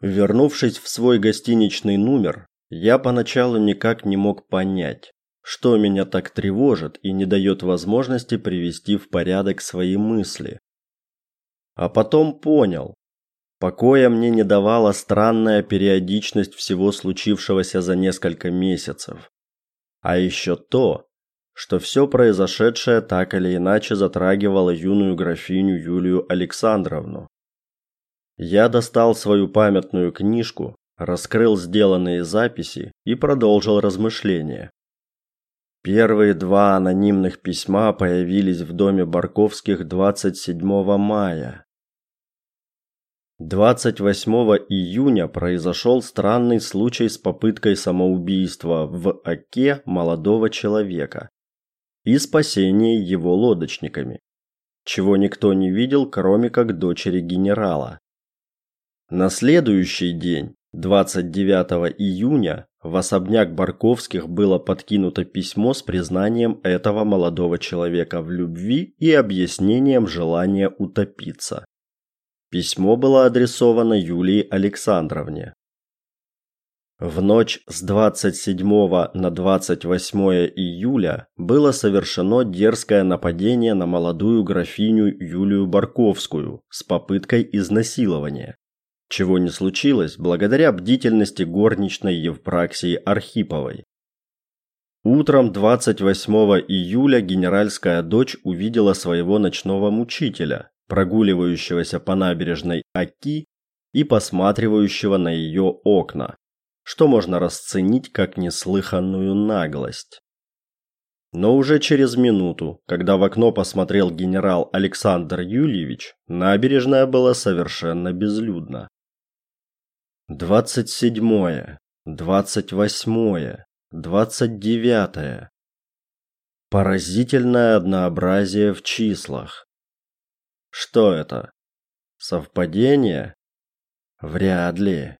Вернувшись в свой гостиничный номер, я поначалу никак не мог понять, что меня так тревожит и не дает возможности привести в порядок свои мысли. А потом понял. Покоя мне не давала странная периодичность всего случившегося за несколько месяцев. А еще то, что все произошедшее так или иначе затрагивало юную графиню Юлию Александровну. Я достал свою памятную книжку, раскрыл сделанные записи и продолжил размышления. Первые два анонимных письма появились в доме Барковских 27 мая. 28 июня произошел странный случай с попыткой самоубийства в Оке молодого человека и спасение его лодочниками, чего никто не видел, кроме как дочери генерала. На следующий день, 29 июня, в особняк Барковских было подкинуто письмо с признанием этого молодого человека в любви и объяснением желания утопиться. Письмо было адресовано Юлии Александровне. В ночь с 27 на 28 июля было совершено дерзкое нападение на молодую графиню Юлию Барковскую с попыткой изнасилования чего не случилось благодаря бдительности горничной Евпраксии Архиповой. Утром 28 июля генеральская дочь увидела своего ночного мучителя, прогуливающегося по набережной Оки и посматривающего на ее окна, что можно расценить как неслыханную наглость. Но уже через минуту, когда в окно посмотрел генерал Александр Юльевич, набережная была совершенно безлюдна. Двадцать седьмое, двадцать восьмое, двадцать девятое. Поразительное однообразие в числах. Что это? Совпадение? Вряд ли.